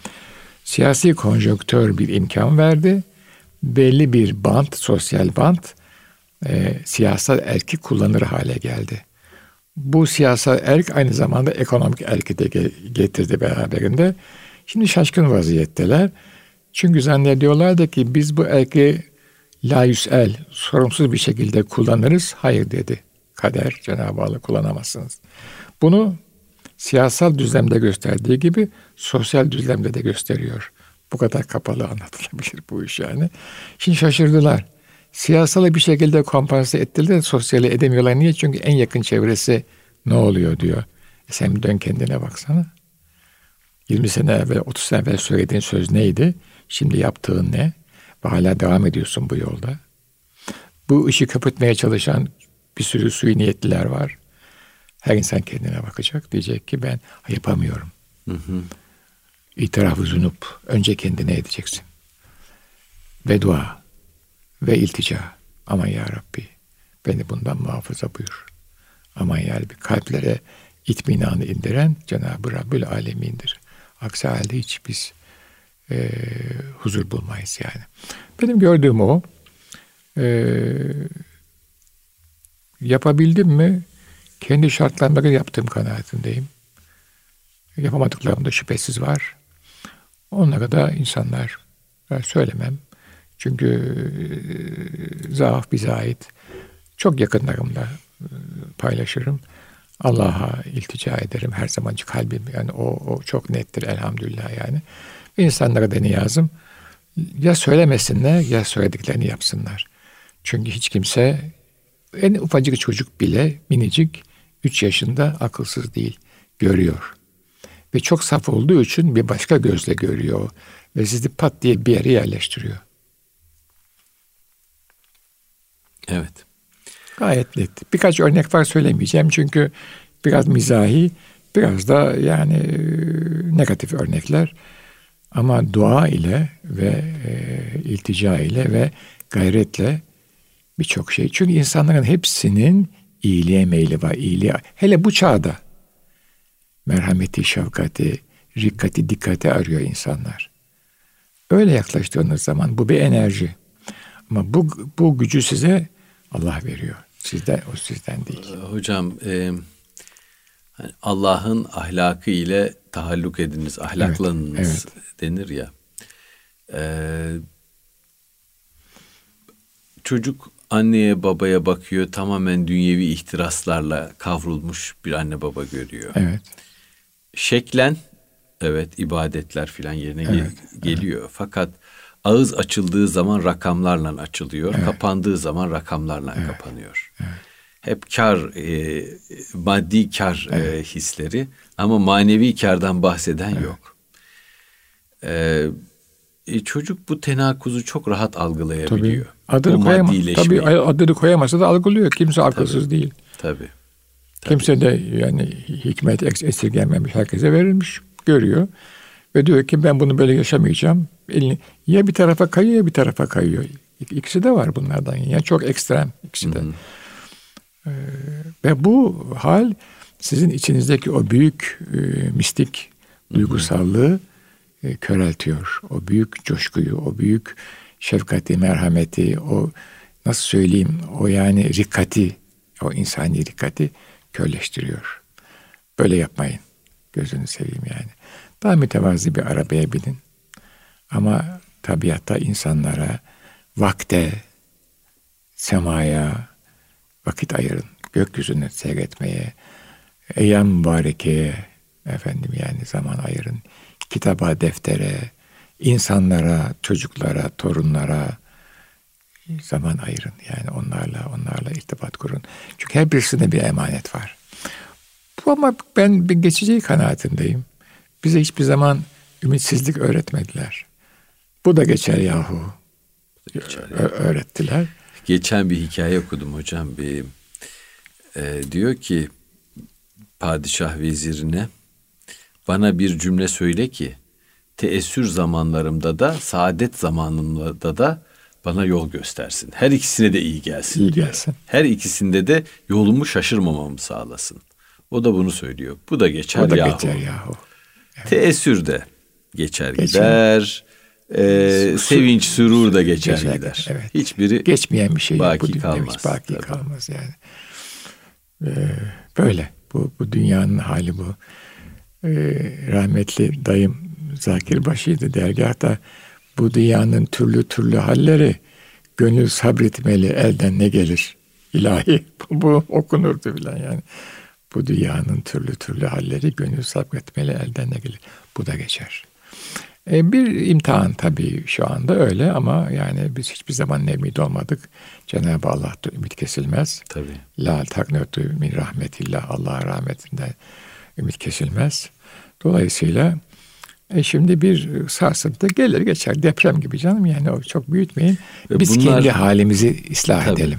Siyasi konjonktör bir imkan verdi. Belli bir bant, sosyal bant e, siyasal erki kullanır hale geldi. Bu siyasal erk aynı zamanda ekonomik erki de getirdi beraberinde. Şimdi şaşkın vaziyetteler. Çünkü zannediyorlardı ki biz bu erki la yüsel, sorumsuz bir şekilde kullanırız. Hayır dedi kader, Cenab-ı Allah kullanamazsınız. Bunu siyasal düzlemde gösterdiği gibi sosyal düzlemde de gösteriyor. Bu kadar kapalı anlatılabilir bu iş yani. Şimdi şaşırdılar. Siyasalı bir şekilde kompanse ettiler, sosyali edemiyorlar. Niye? Çünkü en yakın çevresi ne oluyor diyor. E sen dön kendine baksana. 20 sene evvel, 30 sene evvel söylediğin söz neydi? Şimdi yaptığın ne? Hala devam ediyorsun bu yolda. Bu işi kapatmaya çalışan bir sürü suyu niyetliler var. Her insan kendine bakacak. Diyecek ki ben yapamıyorum. Hı hı. İtirafı zunup önce kendine edeceksin. Ve dua ve iltica. Aman ya Rabbi beni bundan muhafaza buyur. Aman ya Rabbi kalplere itminanı indiren Cenab-ı Rabbül Alemin'dir. Aksi halde hiç biz e, huzur bulmayız yani. Benim gördüğüm o. E, yapabildim mi? Kendi şartlarıma göre yaptığım kanaatindeyim. Yapamadıklarım da şüphesiz var. Onlara da insanlar ben söylemem. Çünkü e, zaaf bize ait. Çok yakınlarımla e, paylaşırım. Allah'a iltica ederim her zaman kalbim. Yani o, o çok nettir elhamdülillah yani. İnsanlara da niyazım. Ya söylemesinler ya söylediklerini yapsınlar. Çünkü hiç kimse en ufacık çocuk bile minicik 3 yaşında akılsız değil. Görüyor. Ve çok saf olduğu için bir başka gözle görüyor. Ve sizi pat diye bir yere yerleştiriyor. Evet. Gayet net. Birkaç örnek var söylemeyeceğim çünkü biraz mizahi, biraz da yani e, negatif örnekler. Ama dua ile ve e, iltica ile ve gayretle birçok şey. Çünkü insanların hepsinin iyiliğe meyli var. iyiliğe. Hele bu çağda merhameti, şefkati, rikkati, dikkati arıyor insanlar. Öyle yaklaştığınız zaman bu bir enerji. Ama bu, bu gücü size Allah veriyor. Sizden o sizden değil. Hocam e, hani Allah'ın ahlakı ile tahalluk ediniz, ahlaklanınız evet, evet. denir ya. E, çocuk anneye babaya bakıyor tamamen dünyevi ihtiraslarla kavrulmuş bir anne baba görüyor. Evet. Şeklen evet ibadetler filan yerine evet, geliyor. Evet. Fakat ağız açıldığı zaman rakamlarla açılıyor. Evet. Kapandığı zaman rakamlarla evet. kapanıyor. Evet. Hep kar, e, maddi kar e, evet. e, hisleri ama manevi kardan bahseden evet. yok. E, e, çocuk bu tenakuzu çok rahat algılayabiliyor. Tabii. Adını, koyama, tabii, adını koyamasa da algılıyor. Kimse akılsız tabii. değil. Tabii. tabii. Kimse de yani hikmet esirgenmemiş herkese verilmiş. Görüyor. Ve diyor ki ben bunu böyle yaşamayacağım. Elini, ya bir tarafa kayıyor ya bir tarafa kayıyor. İkisi de var bunlardan. Yani çok ekstrem ikisi de. Ve bu hal sizin içinizdeki o büyük e, mistik duygusallığı e, köreltiyor. O büyük coşkuyu, o büyük şefkati, merhameti, o nasıl söyleyeyim, o yani rikkati, o insani rikkati körleştiriyor. Böyle yapmayın. Gözünü seveyim yani. Daha mütevazi bir arabaya binin. Ama tabiatta insanlara, vakte, semaya vakit ayırın. Gökyüzünü seyretmeye, eyyam mübarekeye efendim yani zaman ayırın. Kitaba, deftere, insanlara, çocuklara, torunlara zaman ayırın. Yani onlarla onlarla irtibat kurun. Çünkü her birisinde bir emanet var. Bu ama ben bir geçeceği kanaatindeyim. Bize hiçbir zaman ümitsizlik öğretmediler. Bu da geçer yahu. Geçer öğrettiler. Geçen bir hikaye okudum hocam. Bir e, diyor ki padişah vezirine bana bir cümle söyle ki teessür zamanlarımda da saadet zamanımda da bana yol göstersin. Her ikisine de iyi gelsin. İyi gelsin. Her ikisinde de yolumu şaşırmamamı sağlasın. O da bunu söylüyor. Bu da geçer o da yahu. geçer yahu. Evet. Teessür de geçer, geçer. gider. Ee, sevinç, sürur da geçer, geçer gider. Evet. Hiçbiri geçmeyen bir şey baki bu kalmaz. Baki tabii. kalmaz yani. Ee, böyle. Bu, bu dünyanın hali bu. Ee, rahmetli dayım Zakir Başı'ydı dergahta. Bu dünyanın türlü türlü halleri gönül sabretmeli elden ne gelir ilahi (laughs) bu, bu okunurdu filan yani. Bu dünyanın türlü türlü halleri gönül sabretmeli elden ne gelir. Bu da geçer. E, bir imtihan tabii şu anda öyle ama yani biz hiçbir zaman nemid olmadık. Cenab-ı Allah'ta ümit kesilmez. Tabii. La taknötü min rahmetillah. Allah'a rahmetinden ümit kesilmez. Dolayısıyla e şimdi bir sarsıntı gelir geçer deprem gibi canım yani o çok büyütmeyin. Ve Biz bunlar, kendi halimizi ıslah tabii. edelim.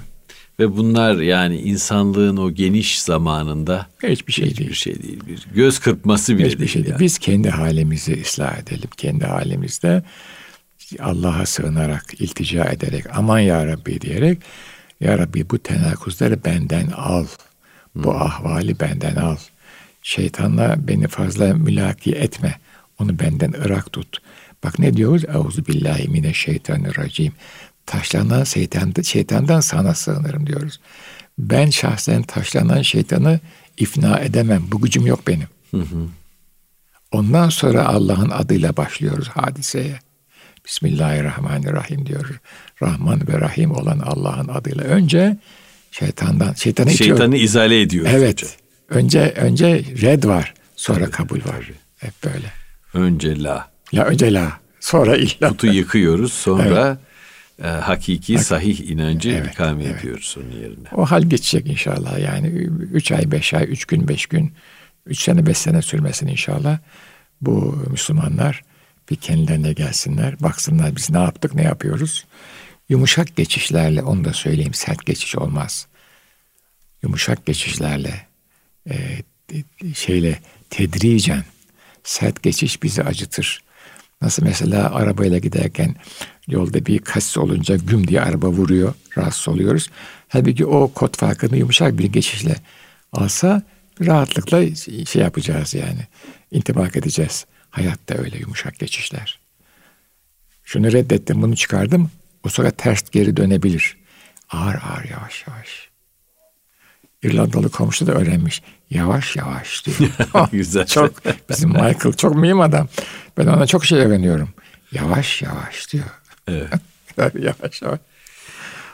Ve bunlar yani insanlığın o geniş zamanında hiçbir şey hiçbir değil. şey değil. Bir göz kırpması bile hiçbir değil. Şey değil. Yani. Biz kendi halimizi ıslah edelim. Kendi halimizde Allah'a sığınarak, iltica ederek, aman ya Rabbi diyerek ya Rabbi bu tenakuzları benden al. Bu hmm. ahvali benden al. Şeytanla beni fazla mülaki etme. Onu benden ırak tut. Bak ne diyoruz? Euzu billahi mineşşeytanirracim. Taşlanan şeytan, şeytandan sana sığınırım diyoruz. Ben şahsen taşlanan şeytanı ifna edemem. Bu gücüm yok benim. Hı hı. Ondan sonra Allah'ın adıyla başlıyoruz hadiseye. Bismillahirrahmanirrahim diyoruz. Rahman ve Rahim olan Allah'ın adıyla. Önce şeytandan, şeytanı Şeytanı izale ediyoruz. Evet. Önce. önce önce red var, sonra tabii, kabul var. Tabii. Hep böyle. Önce la. La önce la. Sonra illah. Kutu yıkıyoruz. Sonra evet. E, hakiki, Hak- sahih inancı evet, ikame evet. ediyoruz onun yerine. O hal geçecek inşallah. Yani üç ay, beş ay, üç gün, beş gün, üç sene, beş sene sürmesin inşallah. Bu Müslümanlar bir kendilerine gelsinler. Baksınlar biz ne yaptık, ne yapıyoruz. Yumuşak geçişlerle, onu da söyleyeyim, sert geçiş olmaz. Yumuşak geçişlerle, e, şeyle, tedricen, sert geçiş bizi acıtır. Nasıl mesela arabayla giderken yolda bir kasis olunca güm diye araba vuruyor, rahatsız oluyoruz. Halbuki o kod farkını yumuşak bir geçişle alsa rahatlıkla şey yapacağız yani. intibak edeceğiz. Hayatta öyle yumuşak geçişler. Şunu reddettim, bunu çıkardım. O sonra ters geri dönebilir. Ağır ağır yavaş yavaş. İrlandalı komşu da öğrenmiş. Yavaş yavaş diyor. (laughs) Güzel. (laughs) çok bizim Michael çok mühim adam. Ben ona çok şey öğreniyorum. Yavaş yavaş diyor. Evet. (laughs) yavaş yavaş.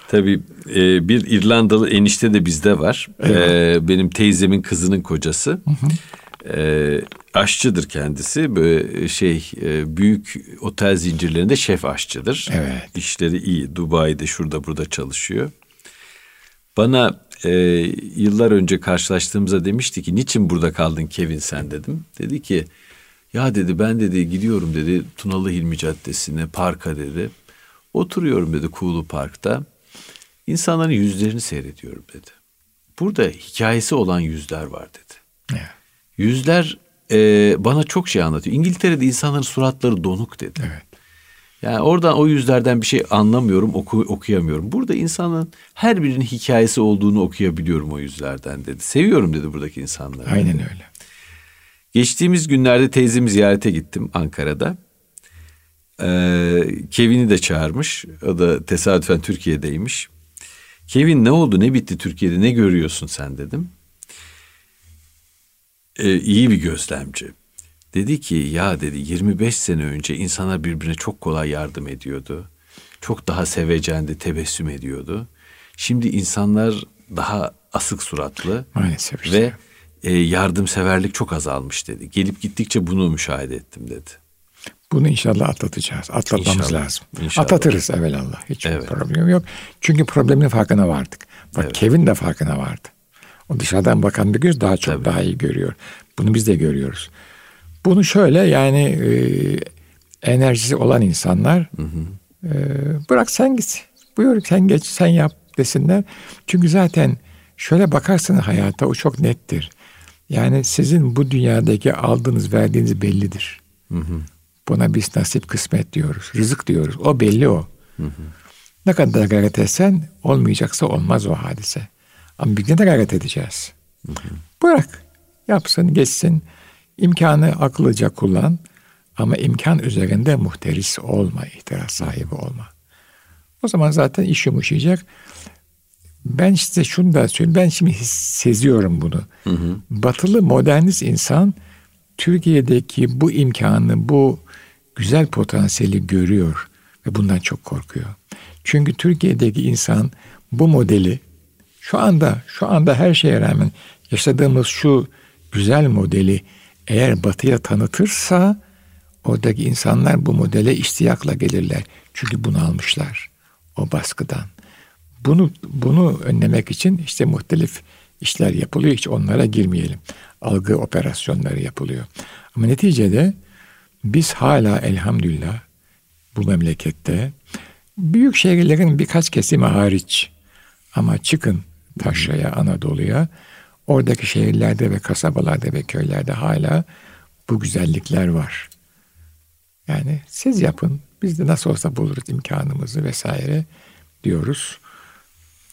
Tabii e, bir İrlandalı enişte de bizde var. Evet. E, benim teyzemin kızının kocası. Hı hı. E, aşçıdır kendisi. Böyle şey e, büyük otel zincirlerinde şef aşçıdır. Evet. İşleri iyi. Dubai'de şurada burada çalışıyor. Bana e, yıllar önce karşılaştığımızda demişti ki niçin burada kaldın Kevin sen dedim. Dedi ki ya dedi ben dedi gidiyorum dedi Tunalı Hilmi Caddesi'ne parka dedi. Oturuyorum dedi Kuğulu Park'ta. İnsanların yüzlerini seyrediyorum dedi. Burada hikayesi olan yüzler var dedi. Evet. Yüzler e, bana çok şey anlatıyor. İngiltere'de insanların suratları donuk dedi. Evet. Yani oradan o yüzlerden bir şey anlamıyorum, oku, okuyamıyorum. Burada insanın her birinin hikayesi olduğunu okuyabiliyorum o yüzlerden dedi. Seviyorum dedi buradaki insanları. Aynen öyle. Geçtiğimiz günlerde teyzemi ziyarete gittim Ankara'da. Ee, Kevin'i de çağırmış. O da tesadüfen Türkiye'deymiş. Kevin ne oldu ne bitti Türkiye'de ne görüyorsun sen dedim. Ee, iyi bir gözlemci. Dedi ki ya dedi 25 sene önce insanlar birbirine çok kolay yardım ediyordu. Çok daha sevecendi, tebessüm ediyordu. Şimdi insanlar daha asık suratlı Maalesef işte. ve e, yardımseverlik çok azalmış dedi. Gelip gittikçe bunu müşahede ettim dedi. Bunu inşallah atlatacağız. Atlatmamız inşallah, lazım. İnşallah. Atlatırız evvelallah. Hiç evet. problem yok. Çünkü problemin farkına vardık. Bak evet. Kevin de farkına vardı. O dışarıdan bakan bir göz daha çok Tabii. daha iyi görüyor. Bunu biz de görüyoruz. Bunu şöyle yani e, enerjisi olan insanlar hı hı. E, bırak sen git. Buyur sen geç sen yap desinler. Çünkü zaten şöyle bakarsın hayata o çok nettir. Yani sizin bu dünyadaki aldığınız verdiğiniz bellidir. Hı hı. Buna biz nasip kısmet diyoruz. Rızık diyoruz. O belli o. Hı hı. Ne kadar gayret etsen olmayacaksa olmaz o hadise. Ama bir de gayret edeceğiz. Hı hı. Bırak. Yapsın, geçsin. İmkanı akıllıca kullan. Ama imkan üzerinde muhteris olma, ihtiras sahibi olma. O zaman zaten iş yumuşayacak. Ben size şunu da söyleyeyim. Ben şimdi seziyorum bunu. Hı hı. Batılı modernist insan Türkiye'deki bu imkanı, bu güzel potansiyeli görüyor ve bundan çok korkuyor. Çünkü Türkiye'deki insan bu modeli şu anda şu anda her şeye rağmen yaşadığımız şu güzel modeli eğer batıya tanıtırsa oradaki insanlar bu modele iştiyakla gelirler. Çünkü bunu almışlar o baskıdan. Bunu bunu önlemek için işte muhtelif işler yapılıyor. Hiç onlara girmeyelim. Algı operasyonları yapılıyor. Ama neticede biz hala elhamdülillah bu memlekette büyük şehirlerin birkaç kesimi hariç ama çıkın Taşra'ya, Anadolu'ya oradaki şehirlerde ve kasabalarda ve köylerde hala bu güzellikler var. Yani siz yapın, biz de nasıl olsa buluruz imkanımızı vesaire diyoruz.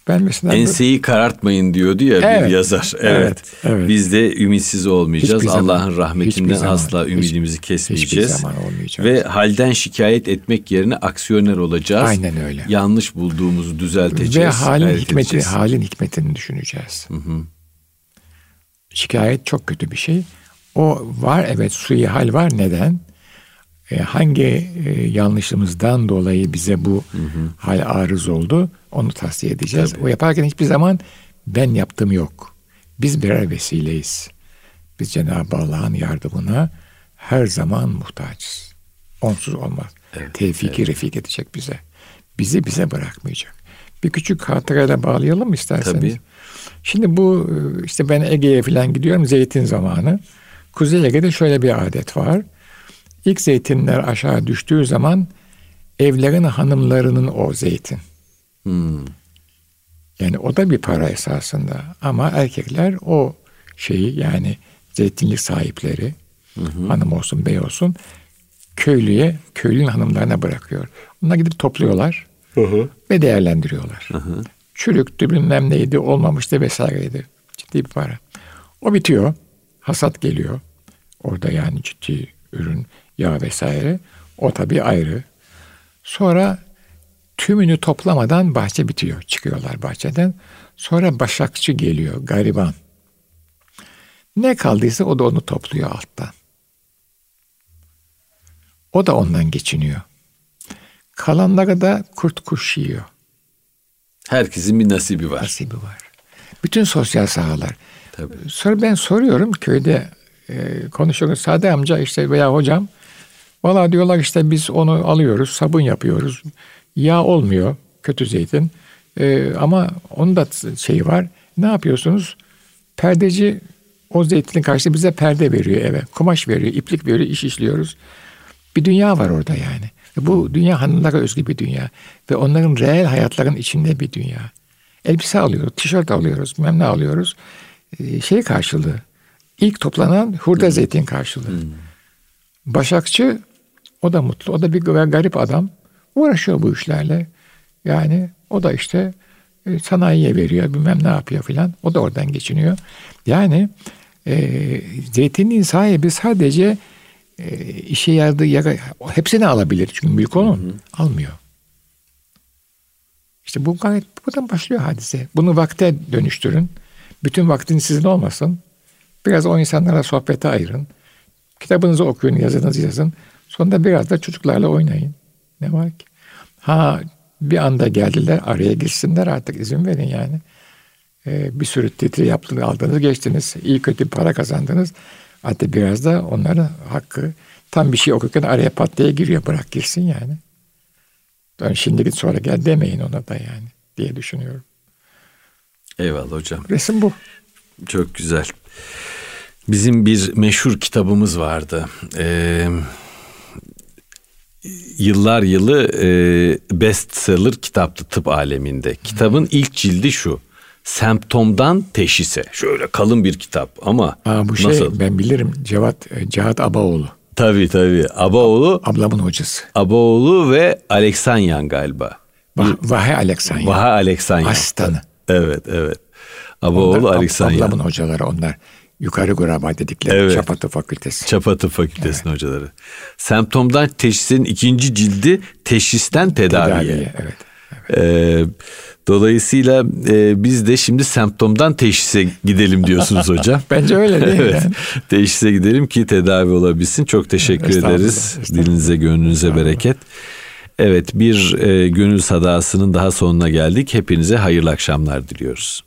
Ben mesela enseyi bu... karartmayın diyordu ya evet, bir yazar. Evet. evet, evet. Biz de ümitsiz olmayacağız. Allah'ın rahmetinden zaman, asla ümidimizi hiç, kesmeyeceğiz. Hiçbir zaman olmayacağız. Ve halden şikayet etmek yerine aksiyoner olacağız. Aynen öyle. Yanlış bulduğumuzu düzelteceğiz. Ve halin hikmeti, edeceğiz. halin hikmetini düşüneceğiz. Hı hı. Şikayet çok kötü bir şey. O var evet suyu hal var. Neden? E, hangi e, yanlışımızdan dolayı bize bu hı hı. hal arız oldu onu tavsiye edeceğiz. Tabii. O yaparken hiçbir zaman ben yaptım yok. Biz birer vesileyiz. Biz Cenab-ı Allah'ın yardımına her zaman muhtaçız. Onsuz olmaz. Evet, Tevfiki evet. refik edecek bize. Bizi bize bırakmayacak. Bir küçük hatırayla bağlayalım isterseniz. Tabii. Şimdi bu e, işte ben Ege'ye falan gidiyorum zeytin zamanı. Kuzey Ege'de şöyle bir adet var. İlk zeytinler aşağı düştüğü zaman evlerin hanımlarının o zeytin. Hmm. Yani o da bir para esasında. Ama erkekler o şeyi yani zeytinlik sahipleri hı hı. hanım olsun bey olsun köylüye, köylünün hanımlarına bırakıyor. Onlar gidip topluyorlar hı hı. ve değerlendiriyorlar. Hı hı. Çürüktü bilmem neydi olmamıştı vesaireydi. Ciddi bir para. O bitiyor. Hasat geliyor. Orada yani ciddi ürün yağ vesaire. O tabii ayrı. Sonra tümünü toplamadan bahçe bitiyor. Çıkıyorlar bahçeden. Sonra başakçı geliyor, gariban. Ne kaldıysa o da onu topluyor alttan. O da ondan geçiniyor. Kalanları da kurt kuş yiyor. Herkesin bir nasibi var. Nasibi var. Bütün sosyal sahalar. Tabii. Sonra ben soruyorum köyde e, konuşuyoruz. Sade amca işte veya hocam Valla diyorlar işte biz onu alıyoruz, sabun yapıyoruz. Yağ olmuyor, kötü zeytin. Ee, ama onun da şeyi var. Ne yapıyorsunuz? Perdeci o zeytinin karşısında bize perde veriyor eve. Kumaş veriyor, iplik veriyor, iş işliyoruz. Bir dünya var orada yani. Bu dünya hanımlara özgü bir dünya. Ve onların reel hayatların içinde bir dünya. Elbise alıyoruz, tişört alıyoruz, bilmem ne alıyoruz. Ee, şey karşılığı. İlk toplanan hurda hmm. zeytin karşılığı. Hmm. Başakçı o da mutlu. O da bir garip adam. Uğraşıyor bu işlerle. Yani o da işte e, sanayiye veriyor bilmem ne yapıyor filan. O da oradan geçiniyor. Yani e, zeytinin sahibi sadece e, işe yaradığı yara, hepsini alabilir. Çünkü büyük onun. Hı hı. Almıyor. İşte bu gayet buradan başlıyor hadise. Bunu vakte dönüştürün. Bütün vaktin sizin olmasın. Biraz o insanlara sohbete ayırın. Kitabınızı okuyun, yazınızı yazın. Sonunda biraz da çocuklarla oynayın. Ne var ki? Ha bir anda geldiler araya girsinler artık izin verin yani. Ee, bir sürü titri yaptınız, aldınız, geçtiniz. iyi kötü para kazandınız. Hatta biraz da onların hakkı tam bir şey okurken araya patlaya giriyor. Bırak girsin yani. Yani şimdi git sonra gel demeyin ona da yani diye düşünüyorum. Eyvallah hocam. Resim bu. Çok güzel. Bizim bir meşhur kitabımız vardı. Ee, yıllar yılı e, bestseller kitaptı tıp aleminde. Kitabın ilk cildi şu. Semptomdan teşhise. Şöyle kalın bir kitap ama Aa, bu şey nasıl? ben bilirim Cevat e, Cevat Abaoğlu. Tabii tabii. Abaoğlu. Ablamın hocası. Abaoğlu ve Aleksanyan galiba. Vah, Vahe Aleksanyan. Vahe Aleksanyan. Asistanı. Evet evet. Abaoğlu Aleksanyan. Ablamın hocaları onlar. Yukarı graba dedikleri evet. Çapatı Fakültesi. Çapatı Fakültesi'nin evet. hocaları. Semptomdan teşhisin ikinci cildi teşhisten tedaviye. tedaviye evet. evet. Ee, dolayısıyla e, biz de şimdi semptomdan teşhise gidelim diyorsunuz hocam. (laughs) Bence öyle değil evet. Yani. Teşhise gidelim ki tedavi olabilsin. Çok teşekkür estağfurullah, ederiz. Estağfurullah. Dilinize gönlünüze bereket. Evet bir e, gönül sadasının daha sonuna geldik. Hepinize hayırlı akşamlar diliyoruz.